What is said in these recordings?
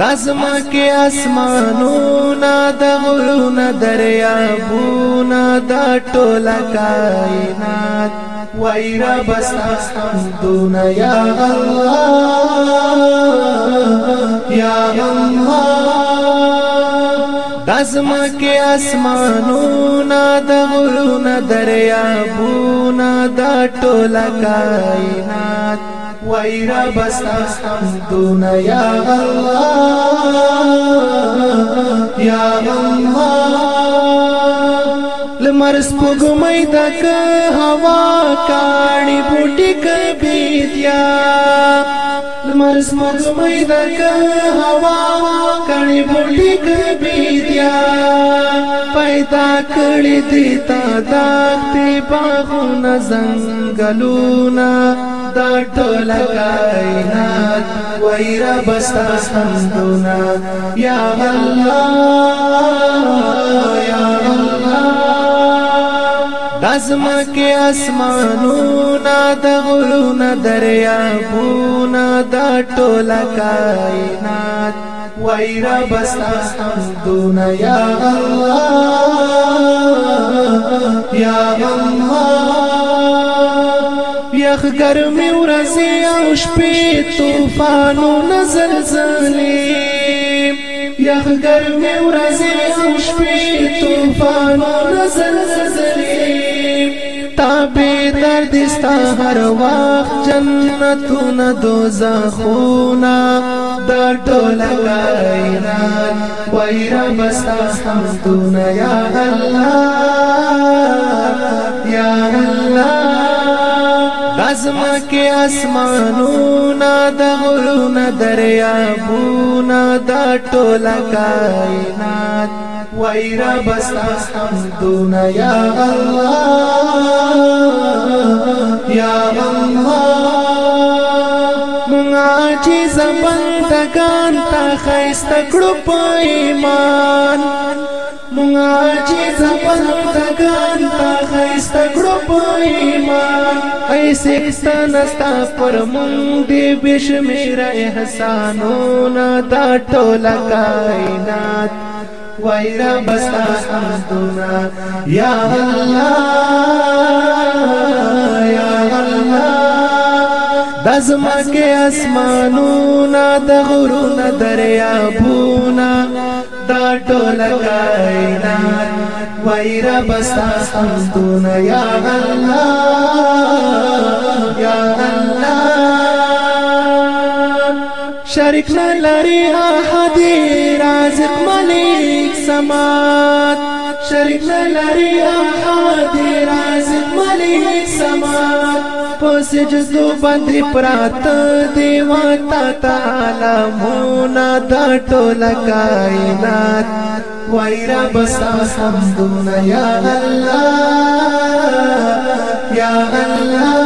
دازما کې اسمانونه د غرونو دریابونه د ټوله کائنات وای رب استحمدون یا الله یا الله دازما کې اسمانونه د غرونو دریابونه د ټوله کائنات وایرا بس دون یا الله یا الله لمر سپوږمۍ تک هوا کاڼي بوټي کبیتیا لمر سپوږمۍ تک هوا کاڼي بوټي کبیتیا پیدا کړی دی تا داغتی باغونه زنګلونه دا ټول کائنات وای رب است حمدنا یا الله یا الله دزم کې اسمانونه د غرونه دریابونه دا ټول کائنات وای رب است حمدنا یا الله یا الله سخ ګرمي ورځي او شپې طوفانو نظر زلي یخ ګرمي ورځي او شپې طوفانو نظر زلي تابې درد ستا هر وخت جنتونه دوزخونه دا ټول کائنات وای رب ستا حمدونه یا الله یا الله ازما کې اسمانونه د غرونو دریابونه دا ټول کائنات وای رب استحمدنا یا الله یا الله مونږه چې زبندگان تا خیست کړو په ایمان مونږه چې زپن تکان تا خيست کړو په ایمان ایسه ستنستا پر مونږ دی بشمیر احسانو نه دا ټول کائنات وایره بستا حمدنا یا الله یا الله دزمکه اسمانونه د غرونه دریابونه دا ټول کائنات وای رب استاسو یا الله یا الله شریک نه لري احد رازق ملک سمات شریک نه لري احد رازق ملک سمات په سجدو باندې پرات دیوا تا تعالی مونا دا ټول کائنات وایرا بسا حمدنا یا الله یا الله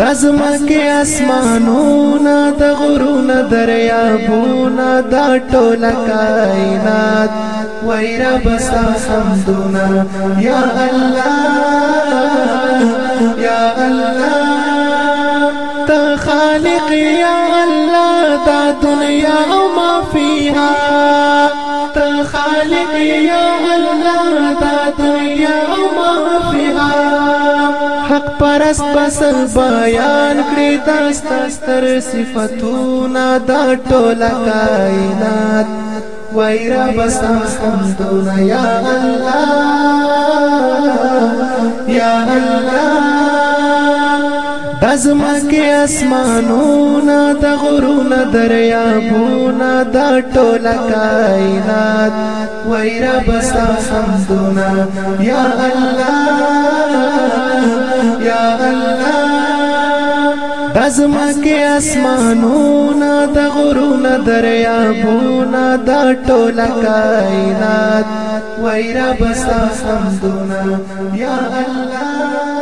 دزمکه اسمانونه د غرونه دریابونه دا ټول کائنات وایرا بسا حمدنا یا الله يا الله تا يا الله تا دنيا وما فيها تا يا الله تا دنيا وما فيها حق پرست بسل بیان کری داستاستر صفتونا دا ٹولا کائنات ویرا بساستم دونا یا اللہ یا الله دزما کې اسمانونه د غرونه دریابونه د ټوله کائنات ویرا بستا حمدونه یا الله یا الله دزما کې اسمانونه د غرونه دریابونه د ټوله کائنات وای را بستا سمدونا یا الله